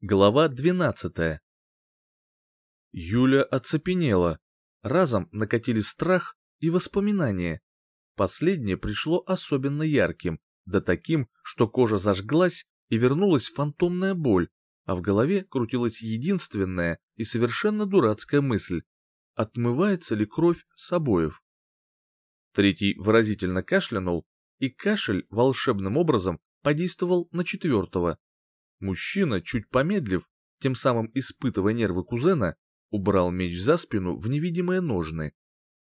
Глава 12. Юля оцепенела. Разом накатили страх и воспоминания. Последнее пришло особенно ярким, да таким, что кожа зажглась и вернулась фантомная боль, а в голове крутилась единственная и совершенно дурацкая мысль. Отмывается ли кровь с обоев? Третий выразительно кашлянул, и кашель волшебным образом подействовал на четвертого. Мужчина, чуть помедлив, тем самым испытывая нервы кузена, убрал меч за спину в невидимые ножны.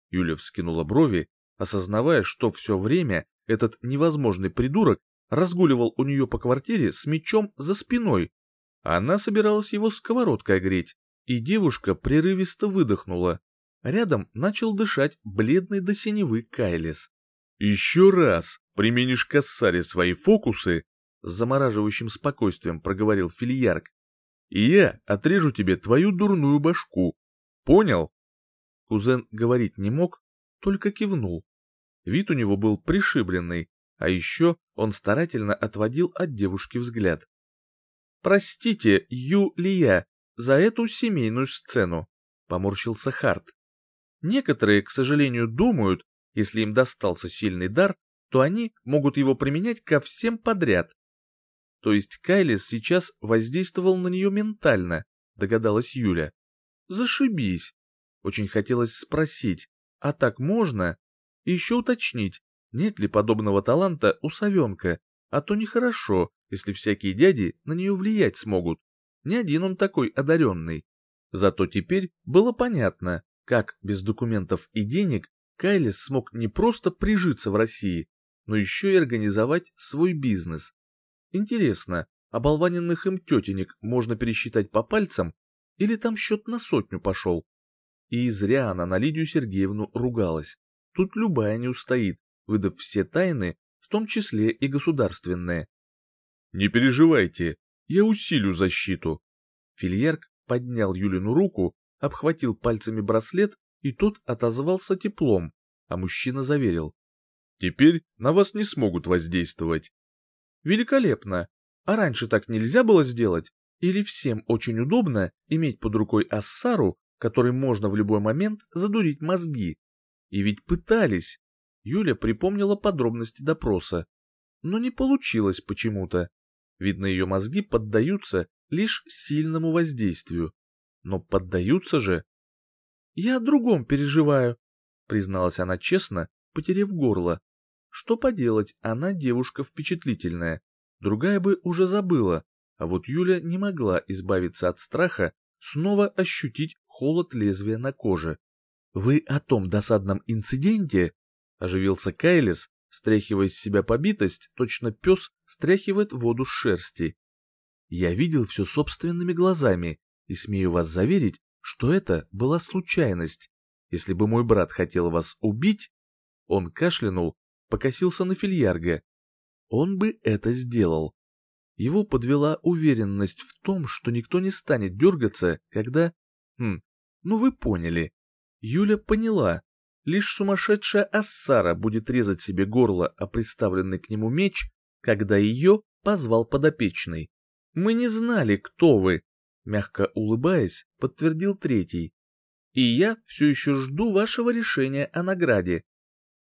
Юля вскинула брови, осознавая, что все время этот невозможный придурок разгуливал у нее по квартире с мечом за спиной. Она собиралась его сковородкой греть, и девушка прерывисто выдохнула. Рядом начал дышать бледный до синевы Кайлис. «Еще раз применишь к свои фокусы, с замораживающим спокойствием проговорил Фильярк. «И я отрежу тебе твою дурную башку. Понял?» Кузен говорить не мог, только кивнул. Вид у него был пришибленный, а еще он старательно отводил от девушки взгляд. «Простите, Юлия, за эту семейную сцену», — поморщился Харт. «Некоторые, к сожалению, думают, если им достался сильный дар, то они могут его применять ко всем подряд. То есть Кайлис сейчас воздействовал на нее ментально, догадалась Юля. Зашибись. Очень хотелось спросить, а так можно? И еще уточнить, нет ли подобного таланта у совенка, а то нехорошо, если всякие дяди на нее влиять смогут. Не один он такой одаренный. Зато теперь было понятно, как без документов и денег Кайлис смог не просто прижиться в России, но еще и организовать свой бизнес. Интересно, оболваненных им тетенек можно пересчитать по пальцам, или там счет на сотню пошел? И зря она на Лидию Сергеевну ругалась. Тут любая не устоит, выдав все тайны, в том числе и государственные. «Не переживайте, я усилю защиту». Фильерк поднял Юлину руку, обхватил пальцами браслет, и тот отозвался теплом, а мужчина заверил. «Теперь на вас не смогут воздействовать. Великолепно. А раньше так нельзя было сделать? Или всем очень удобно иметь под рукой Ассару, которой можно в любой момент задурить мозги? И ведь пытались. Юля припомнила подробности допроса. Но не получилось почему-то. Видно, ее мозги поддаются лишь сильному воздействию. Но поддаются же. «Я о другом переживаю», — призналась она честно, потеряв горло. Что поделать, она девушка впечатлительная. Другая бы уже забыла, а вот Юля не могла избавиться от страха снова ощутить холод лезвия на коже. «Вы о том досадном инциденте?» — оживился Кайлис, стряхивая с себя побитость, точно пес стряхивает воду с шерсти. «Я видел все собственными глазами и смею вас заверить, что это была случайность. Если бы мой брат хотел вас убить...» Он кашлянул покосился на Фильярга. Он бы это сделал. Его подвела уверенность в том, что никто не станет дергаться, когда... Хм, ну вы поняли. Юля поняла. Лишь сумасшедшая Ассара будет резать себе горло о приставленный к нему меч, когда ее позвал подопечный. «Мы не знали, кто вы», — мягко улыбаясь, подтвердил третий. «И я все еще жду вашего решения о награде.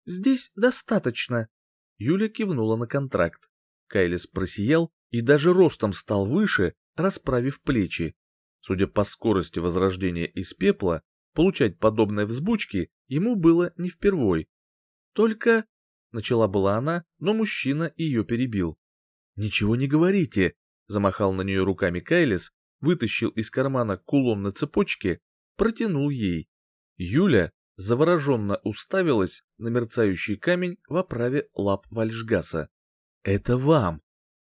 Здесь достаточно. Юля кивнула на контракт. Кайлис просиял и даже ростом стал выше, расправив плечи. Судя по скорости возрождения из пепла, получать подобные взбучки ему было не впервой. Только... Начала была она, но мужчина ее перебил. «Ничего не говорите», — замахал на нее руками Кайлис, вытащил из кармана кулон на цепочке, протянул ей. Юля завороженно уставилась на мерцающий камень в оправе лап Вальшгаса. «Это вам!»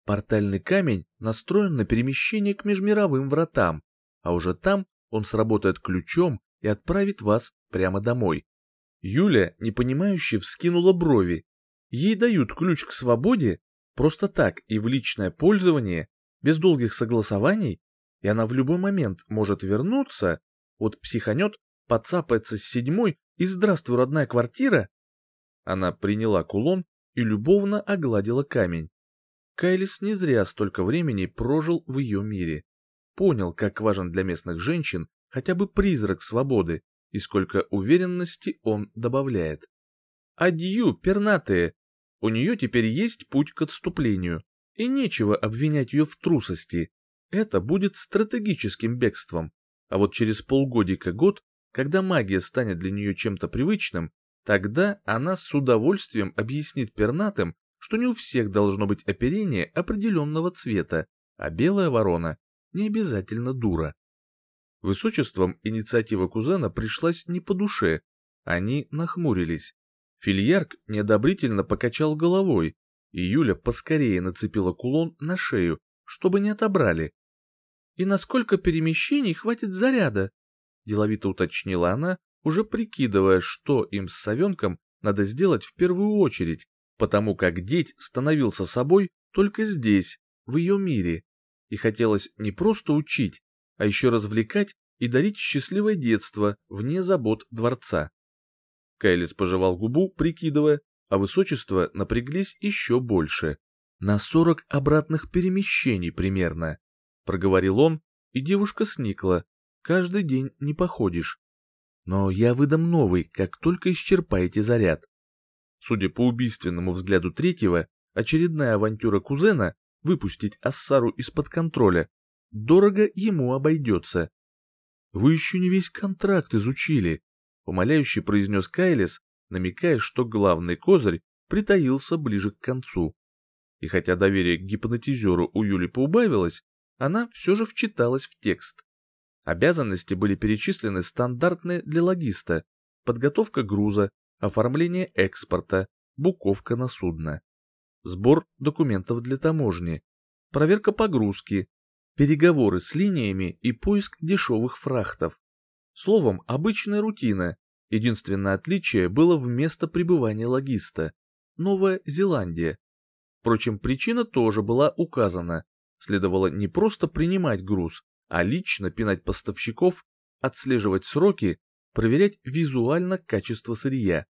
Портальный камень настроен на перемещение к межмировым вратам, а уже там он сработает ключом и отправит вас прямо домой. Юля, непонимающе, вскинула брови. Ей дают ключ к свободе просто так и в личное пользование, без долгих согласований, и она в любой момент может вернуться, вот психанет подцапается с седьмой и здравствуй, родная квартира. Она приняла кулон и любовно огладила камень. Кайлис не зря столько времени прожил в ее мире. понял, как важен для местных женщин хотя бы призрак свободы и сколько уверенности он добавляет. Адью, пернатые! У нее теперь есть путь к отступлению, и нечего обвинять ее в трусости. Это будет стратегическим бегством. А вот через полгодика-год, когда магия станет для нее чем-то привычным, тогда она с удовольствием объяснит пернатым, что не у всех должно быть оперение определенного цвета, а белая ворона не обязательно дура. Высочеством инициатива кузена пришлась не по душе, они нахмурились. Фильярк неодобрительно покачал головой, и Юля поскорее нацепила кулон на шею, чтобы не отобрали. «И насколько перемещений хватит заряда?» — деловито уточнила она, уже прикидывая, что им с совенком надо сделать в первую очередь, потому как деть становился собой только здесь, в ее мире и хотелось не просто учить, а еще развлекать и дарить счастливое детство вне забот дворца. Кайлис пожевал губу, прикидывая, а высочество напряглись еще больше. На сорок обратных перемещений примерно, проговорил он, и девушка сникла. Каждый день не походишь. Но я выдам новый, как только исчерпаете заряд. Судя по убийственному взгляду третьего, очередная авантюра кузена выпустить Ассару из-под контроля, дорого ему обойдется. «Вы еще не весь контракт изучили», — умоляюще произнес Кайлес, намекая, что главный козырь притаился ближе к концу. И хотя доверие к гипнотизеру у Юли поубавилось, она все же вчиталась в текст. Обязанности были перечислены стандартные для логиста, подготовка груза, оформление экспорта, буковка на судно сбор документов для таможни, проверка погрузки, переговоры с линиями и поиск дешевых фрахтов. Словом, обычная рутина. Единственное отличие было в место пребывания логиста – Новая Зеландия. Впрочем, причина тоже была указана. Следовало не просто принимать груз, а лично пинать поставщиков, отслеживать сроки, проверять визуально качество сырья.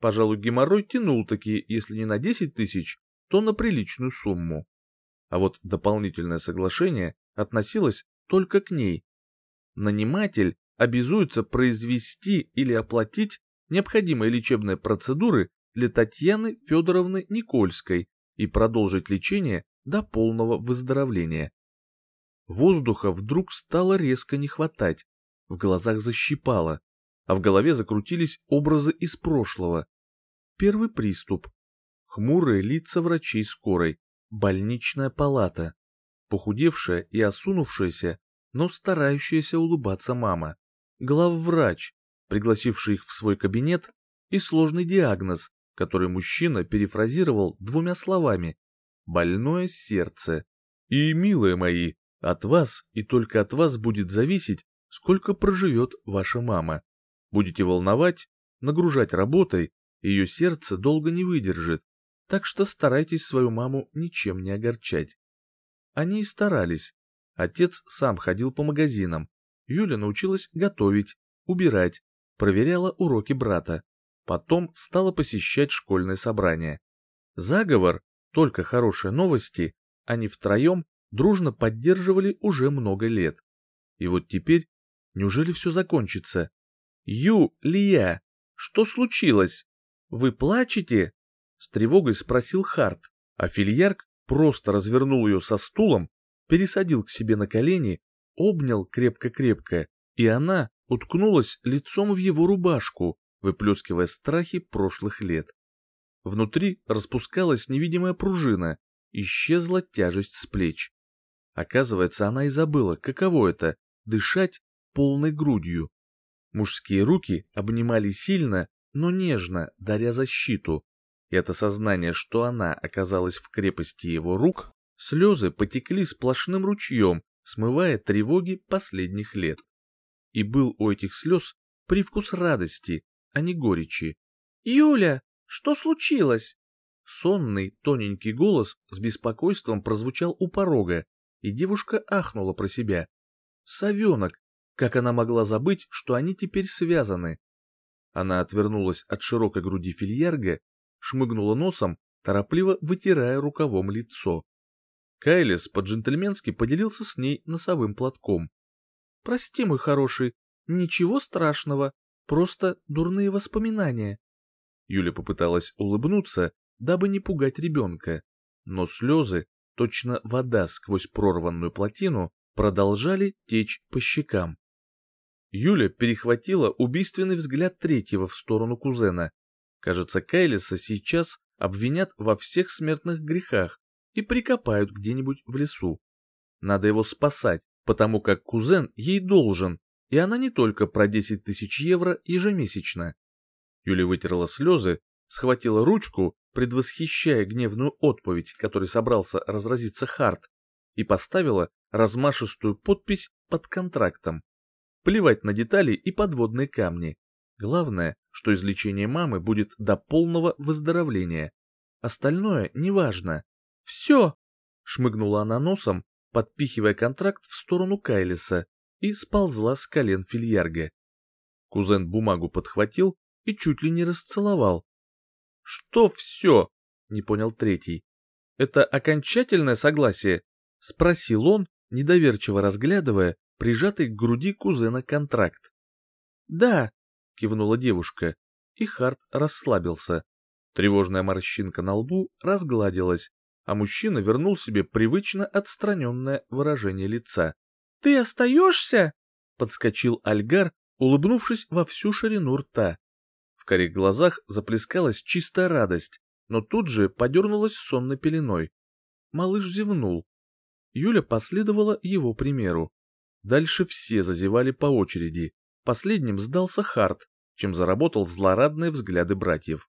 Пожалуй, геморрой тянул таки, если не на 10 тысяч, то на приличную сумму. А вот дополнительное соглашение относилось только к ней. Наниматель обязуется произвести или оплатить необходимые лечебные процедуры для Татьяны Федоровны Никольской и продолжить лечение до полного выздоровления. Воздуха вдруг стало резко не хватать, в глазах защипало, а в голове закрутились образы из прошлого. Первый приступ, хмурые лица врачей скорой, больничная палата, похудевшая и осунувшаяся, но старающаяся улыбаться мама, главврач, пригласивший их в свой кабинет, и сложный диагноз, который мужчина перефразировал двумя словами «больное сердце». И, милые мои, от вас и только от вас будет зависеть, сколько проживет ваша мама. Будете волновать, нагружать работой, ее сердце долго не выдержит, так что старайтесь свою маму ничем не огорчать. Они и старались. Отец сам ходил по магазинам. Юля научилась готовить, убирать, проверяла уроки брата. Потом стала посещать школьные собрания. Заговор, только хорошие новости, они втроем дружно поддерживали уже много лет. И вот теперь, неужели все закончится? Ю, Лия, что случилось? Вы плачете? С тревогой спросил Харт, а Фильярк просто развернул ее со стулом, пересадил к себе на колени, обнял крепко-крепко, и она уткнулась лицом в его рубашку, выплескивая страхи прошлых лет. Внутри распускалась невидимая пружина, исчезла тяжесть с плеч. Оказывается, она и забыла, каково это — дышать полной грудью. Мужские руки обнимали сильно, но нежно, даря защиту, и от осознания, что она оказалась в крепости его рук, слезы потекли сплошным ручьем, смывая тревоги последних лет. И был у этих слез привкус радости, а не горечи. «Юля, что случилось?» Сонный, тоненький голос с беспокойством прозвучал у порога, и девушка ахнула про себя. «Совенок! Как она могла забыть, что они теперь связаны?» Она отвернулась от широкой груди фильярга шмыгнула носом, торопливо вытирая рукавом лицо. Кайлис по-джентльменски поделился с ней носовым платком. «Прости, мой хороший, ничего страшного, просто дурные воспоминания». Юля попыталась улыбнуться, дабы не пугать ребенка, но слезы, точно вода сквозь прорванную плотину, продолжали течь по щекам. Юля перехватила убийственный взгляд третьего в сторону кузена. Кажется, Кайлиса сейчас обвинят во всех смертных грехах, и прикопают где-нибудь в лесу. Надо его спасать, потому как кузен ей должен, и она не только про 10 тысяч евро ежемесячно. Юля вытерла слезы, схватила ручку, предвосхищая гневную отповедь, которой собрался разразиться Харт, и поставила размашистую подпись под контрактом. Плевать на детали и подводные камни. Главное, что излечение мамы будет до полного выздоровления. Остальное неважно. «Все!» — шмыгнула она носом, подпихивая контракт в сторону Кайлиса, и сползла с колен фильярга. Кузен бумагу подхватил и чуть ли не расцеловал. «Что все?» — не понял третий. «Это окончательное согласие?» — спросил он, недоверчиво разглядывая прижатый к груди кузена контракт. «Да», — кивнула девушка, и Харт расслабился. Тревожная морщинка на лбу разгладилась, а мужчина вернул себе привычно отстраненное выражение лица. «Ты остаешься?» — подскочил Альгар, улыбнувшись во всю ширину рта. В корих глазах заплескалась чистая радость, но тут же подернулась сонной пеленой. Малыш зевнул. Юля последовала его примеру. Дальше все зазевали по очереди. Последним сдался Харт, чем заработал злорадные взгляды братьев.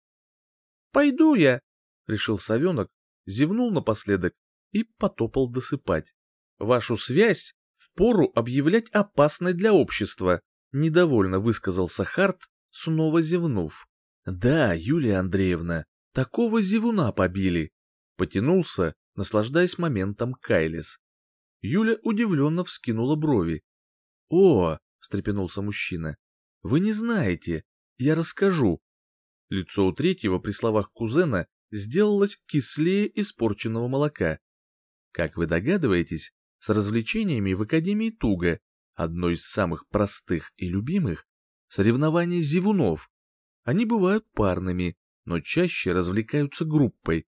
«Пойду я», — решил совенок, зевнул напоследок и потопал досыпать. Вашу связь впору объявлять опасной для общества, недовольно высказался Харт, снова зевнув. Да, Юлия Андреевна, такого зевуна побили. Потянулся, наслаждаясь моментом Кайлис. Юля удивленно вскинула брови. «О!» — встрепенулся мужчина. «Вы не знаете. Я расскажу». Лицо у третьего при словах кузена сделалось кислее испорченного молока. Как вы догадываетесь, с развлечениями в Академии туго, одно из самых простых и любимых — соревнования зевунов. Они бывают парными, но чаще развлекаются группой.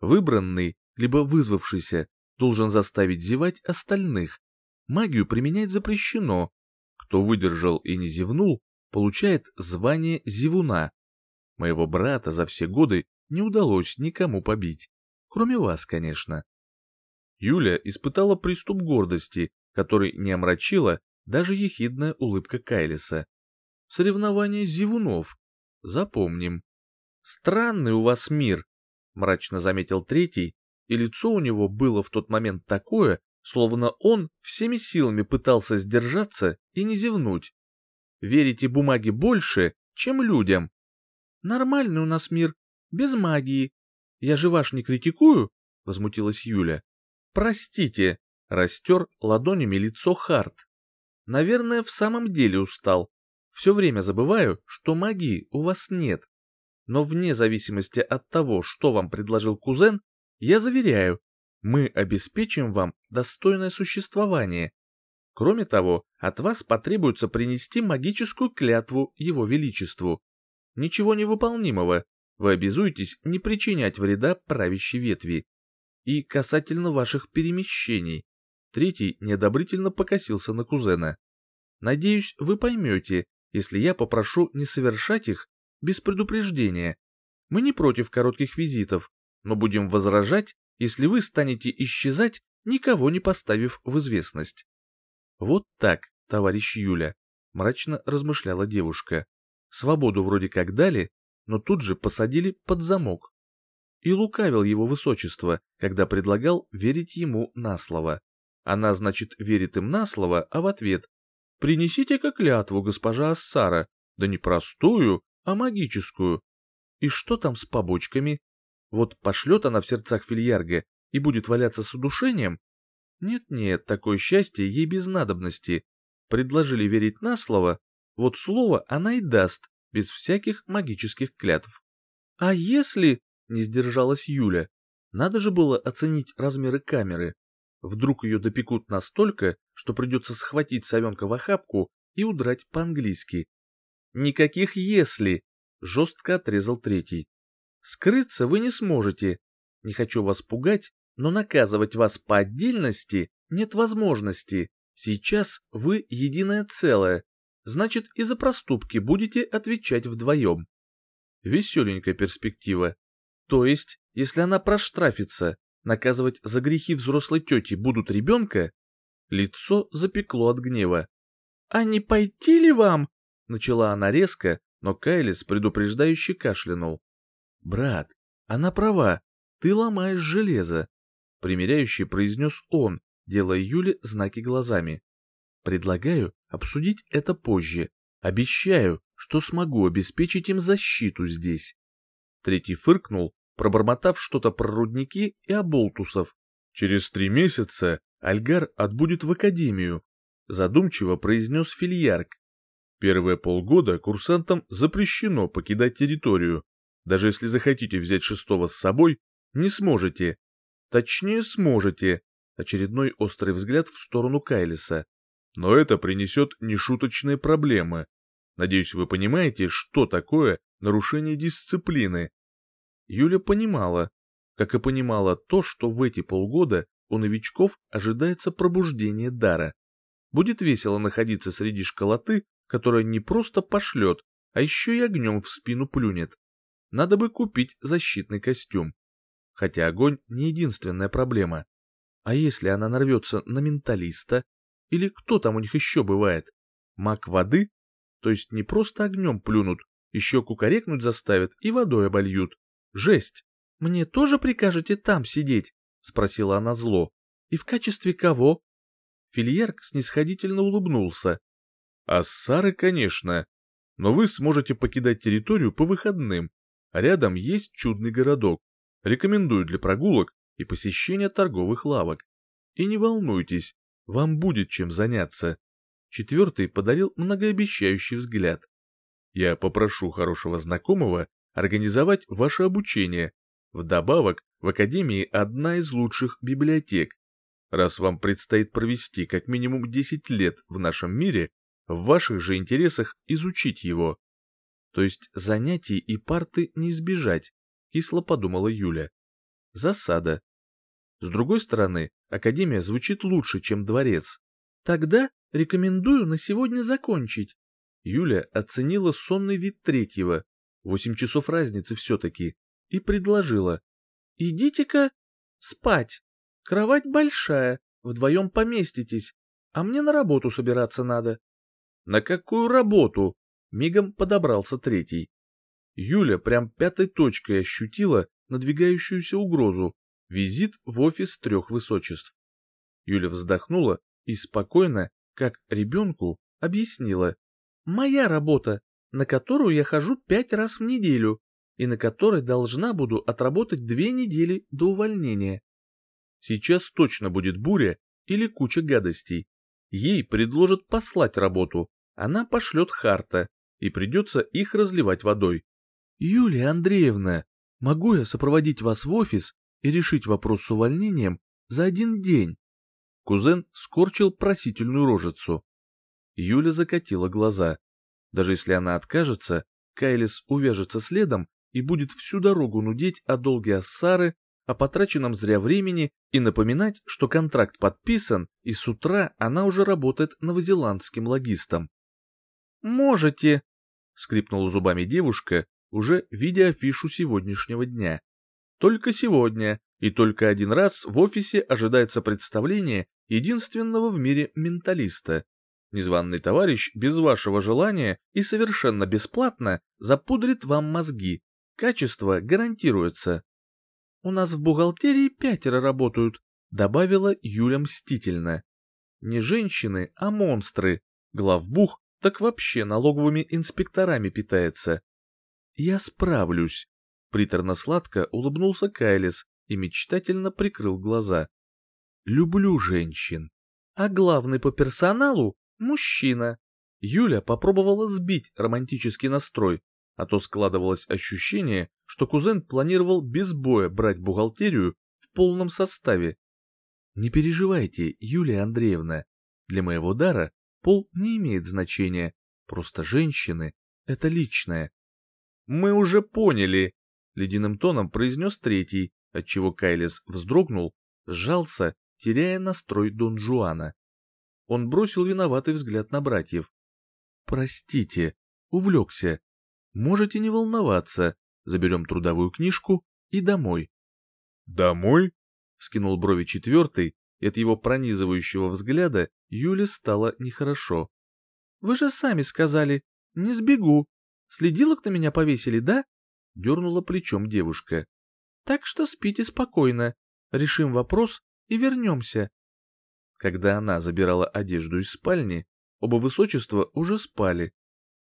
Выбранный, либо вызвавшийся, должен заставить зевать остальных. Магию применять запрещено. Кто выдержал и не зевнул, получает звание зевуна. Моего брата за все годы не удалось никому побить. Кроме вас, конечно. Юля испытала приступ гордости, который не омрачила даже ехидная улыбка Кайлиса. Соревнование зевунов. Запомним. Странный у вас мир, мрачно заметил третий, и лицо у него было в тот момент такое, словно он всеми силами пытался сдержаться и не зевнуть. Верите бумаге больше, чем людям. Нормальный у нас мир, без магии. Я же ваш не критикую, возмутилась Юля. Простите, растер ладонями лицо Харт. Наверное, в самом деле устал. Все время забываю, что магии у вас нет. Но вне зависимости от того, что вам предложил кузен, я заверяю, мы обеспечим вам достойное существование. Кроме того, от вас потребуется принести магическую клятву Его Величеству. Ничего невыполнимого, вы обязуетесь не причинять вреда правящей ветви. И касательно ваших перемещений. Третий неодобрительно покосился на кузена. Надеюсь, вы поймете, если я попрошу не совершать их без предупреждения. Мы не против коротких визитов, но будем возражать, если вы станете исчезать, никого не поставив в известность. Вот так, товарищ Юля, мрачно размышляла девушка. Свободу вроде как дали, но тут же посадили под замок. И лукавил его высочество, когда предлагал верить ему на слово. Она, значит, верит им на слово, а в ответ «Принесите-ка клятву, госпожа Ассара, да не простую, а магическую. И что там с побочками? Вот пошлет она в сердцах Фильярга и будет валяться с удушением? Нет-нет, такое счастье ей без надобности. Предложили верить на слово, вот слово она и даст, без всяких магических клятв. «А если...» — не сдержалась Юля. Надо же было оценить размеры камеры. Вдруг ее допекут настолько, что придется схватить совенка в охапку и удрать по-английски. «Никаких «если», — жестко отрезал третий. «Скрыться вы не сможете. Не хочу вас пугать, но наказывать вас по отдельности нет возможности. Сейчас вы единое целое, значит и за проступки будете отвечать вдвоем». Веселенькая перспектива. То есть, если она проштрафится, наказывать за грехи взрослой тети будут ребенка? Лицо запекло от гнева. «А не пойти ли вам?» Начала она резко, но Кайлис предупреждающе кашлянул. «Брат, она права, ты ломаешь железо», — примиряющий произнес он, делая Юле знаки глазами. «Предлагаю обсудить это позже. Обещаю, что смогу обеспечить им защиту здесь». Третий фыркнул, пробормотав что-то про рудники и оболтусов. «Через три месяца Альгар отбудет в академию», — задумчиво произнес Фильярк. Первые полгода курсантам запрещено покидать территорию. Даже если захотите взять шестого с собой, не сможете. Точнее, сможете. Очередной острый взгляд в сторону Кайлиса. Но это принесет нешуточные проблемы. Надеюсь, вы понимаете, что такое нарушение дисциплины. Юля понимала, как и понимала то, что в эти полгода у новичков ожидается пробуждение дара. Будет весело находиться среди школоты, которая не просто пошлет, а еще и огнем в спину плюнет. Надо бы купить защитный костюм. Хотя огонь не единственная проблема. А если она нарвется на менталиста? Или кто там у них еще бывает? Маг воды? То есть не просто огнем плюнут, еще кукарекнуть заставят и водой обольют. Жесть! Мне тоже прикажете там сидеть? Спросила она зло. И в качестве кого? Фильерк снисходительно улыбнулся. А Сары, конечно. Но вы сможете покидать территорию по выходным. Рядом есть чудный городок. Рекомендую для прогулок и посещения торговых лавок. И не волнуйтесь, вам будет чем заняться. Четвертый подарил многообещающий взгляд. Я попрошу хорошего знакомого организовать ваше обучение. Вдобавок, в Академии одна из лучших библиотек. Раз вам предстоит провести как минимум 10 лет в нашем мире, в ваших же интересах изучить его. То есть занятий и парты не избежать, кисло подумала Юля. Засада. С другой стороны, Академия звучит лучше, чем дворец. Тогда рекомендую на сегодня закончить. Юля оценила сонный вид третьего, восемь часов разницы все-таки, и предложила. Идите-ка спать. Кровать большая, вдвоем поместитесь, а мне на работу собираться надо. На какую работу? Мигом подобрался третий. Юля прям пятой точкой ощутила надвигающуюся угрозу. Визит в офис трех высочеств. Юля вздохнула и спокойно, как ребенку, объяснила. «Моя работа, на которую я хожу пять раз в неделю и на которой должна буду отработать две недели до увольнения. Сейчас точно будет буря или куча гадостей. Ей предложат послать работу, она пошлет Харта, и придется их разливать водой. «Юлия Андреевна, могу я сопроводить вас в офис и решить вопрос с увольнением за один день?» Кузен скорчил просительную рожицу. Юля закатила глаза. Даже если она откажется, Кайлис увяжется следом и будет всю дорогу нудеть о долге Ассары, о потраченном зря времени и напоминать, что контракт подписан, и с утра она уже работает новозеландским логистом. «Можете», — скрипнула зубами девушка, уже видя афишу сегодняшнего дня. «Только сегодня и только один раз в офисе ожидается представление единственного в мире менталиста. Незваный товарищ без вашего желания и совершенно бесплатно запудрит вам мозги. Качество гарантируется». «У нас в бухгалтерии пятеро работают», — добавила Юля мстительно. «Не женщины, а монстры. Главбух так вообще налоговыми инспекторами питается. Я справлюсь. Приторно-сладко улыбнулся Кайлис и мечтательно прикрыл глаза. Люблю женщин. А главный по персоналу — мужчина. Юля попробовала сбить романтический настрой. а то складывалось ощущение, что кузен планировал без боя брать бухгалтерию в полном составе. Не переживайте, Юлия Андреевна, для моего дара пол не имеет значения, просто женщины — это личное. Мы уже поняли, — ледяным тоном произнес третий, отчего Кайлис вздрогнул, сжался, теряя настрой Дон Жуана. Он бросил виноватый взгляд на братьев. «Простите, увлекся. Можете не волноваться, заберем трудовую книжку и домой». «Домой?» — вскинул брови четвертый, и от его пронизывающего взгляда Юле стало нехорошо. «Вы же сами сказали, не сбегу. Следилок на меня повесили, да?» — дернула плечом девушка. «Так что спите спокойно. Решим вопрос и вернемся. Когда она забирала одежду из спальни, оба высочества уже спали.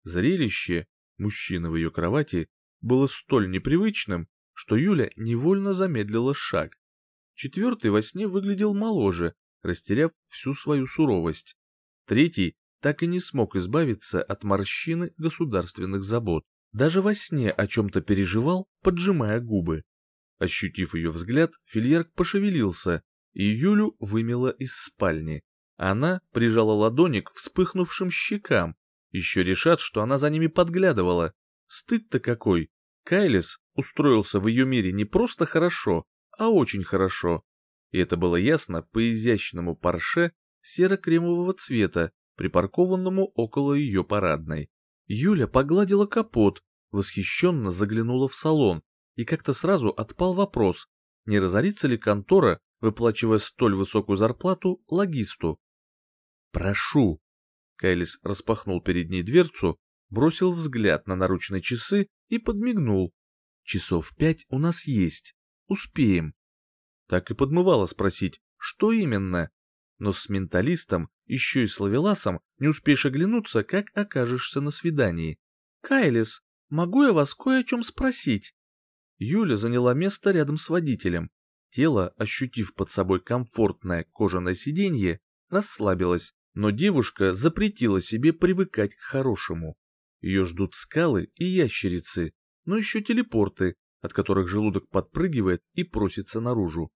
Зрелище, мужчины в ее кровати, было столь непривычным, что Юля невольно замедлила шаг. Четвертый во сне выглядел моложе, растеряв всю свою суровость. Третий так и не смог избавиться от морщины государственных забот. Даже во сне о чем-то переживал, поджимая губы. Ощутив ее взгляд, Фильярк пошевелился, и Юлю вымело из спальни. Она прижала ладони к вспыхнувшим щекам. Еще решат, что она за ними подглядывала. Стыд-то какой! Кайлис устроился в ее мире не просто хорошо, а очень хорошо. И это было ясно по изящному парше серо-кремового цвета, припаркованному около ее парадной. Юля погладила капот, восхищенно заглянула в салон, и как-то сразу отпал вопрос, не разорится ли контора выплачивая столь высокую зарплату логисту. «Прошу!» Кайлис распахнул перед ней дверцу, бросил взгляд на наручные часы и подмигнул. «Часов пять у нас есть. Успеем». Так и подмывало спросить, что именно. Но с менталистом, еще и с лавеласом, не успеешь оглянуться, как окажешься на свидании. «Кайлис, могу я вас кое о чем спросить?» Юля заняла место рядом с водителем, Тело, ощутив под собой комфортное кожаное сиденье, расслабилось, но девушка запретила себе привыкать к хорошему. Ее ждут скалы и ящерицы, но еще телепорты, от которых желудок подпрыгивает и просится наружу.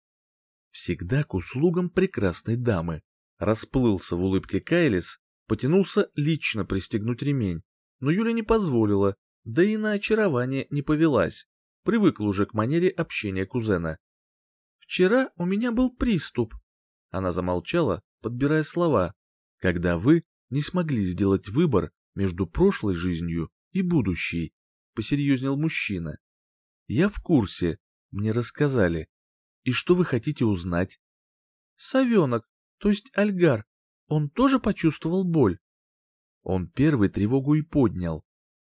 Всегда к услугам прекрасной дамы. Расплылся в улыбке Кайлис, потянулся лично пристегнуть ремень, но Юля не позволила, да и на очарование не повелась, привыкла уже к манере общения кузена. Вчера у меня был приступ. Она замолчала, подбирая слова. Когда вы не смогли сделать выбор между прошлой жизнью и будущей, посерьезнел мужчина. Я в курсе, мне рассказали. И что вы хотите узнать? Совенок, то есть Альгар, он тоже почувствовал боль? Он первый тревогу и поднял.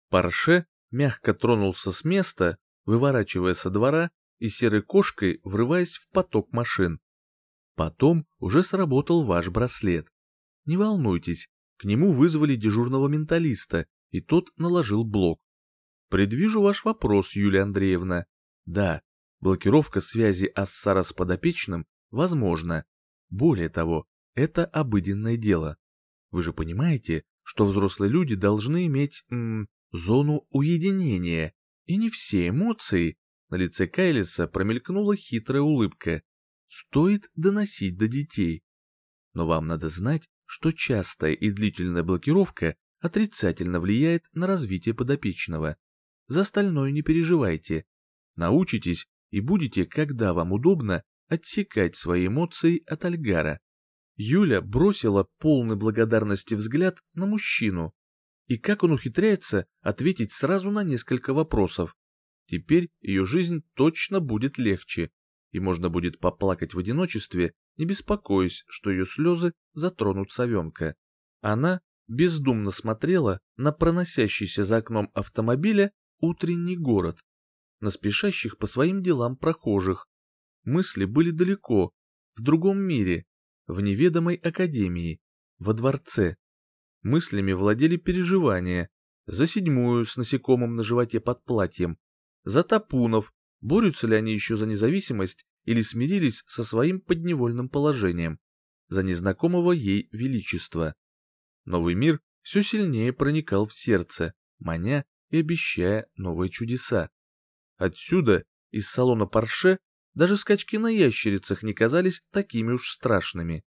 Парше мягко тронулся с места, выворачивая со двора и серой кошкой врываясь в поток машин. Потом уже сработал ваш браслет. Не волнуйтесь, к нему вызвали дежурного менталиста, и тот наложил блок. Предвижу ваш вопрос, Юлия Андреевна. Да, блокировка связи Ассара с подопечным возможна. Более того, это обыденное дело. Вы же понимаете, что взрослые люди должны иметь м, зону уединения, и не все эмоции на лице Кайлиса промелькнула хитрая улыбка. Стоит доносить до детей. Но вам надо знать, что частая и длительная блокировка отрицательно влияет на развитие подопечного. За остальное не переживайте. Научитесь и будете, когда вам удобно, отсекать свои эмоции от Альгара. Юля бросила полный благодарности взгляд на мужчину. И как он ухитряется ответить сразу на несколько вопросов. Теперь ее жизнь точно будет легче, и можно будет поплакать в одиночестве, не беспокоясь, что ее слезы затронут совенка. Она бездумно смотрела на проносящийся за окном автомобиля утренний город, на спешащих по своим делам прохожих. Мысли были далеко, в другом мире, в неведомой академии, во дворце. Мыслями владели переживания, за седьмую с насекомым на животе под платьем, за Тапунов, борются ли они еще за независимость или смирились со своим подневольным положением, за незнакомого ей величества. Новый мир все сильнее проникал в сердце, маня и обещая новые чудеса. Отсюда, из салона Порше, даже скачки на ящерицах не казались такими уж страшными.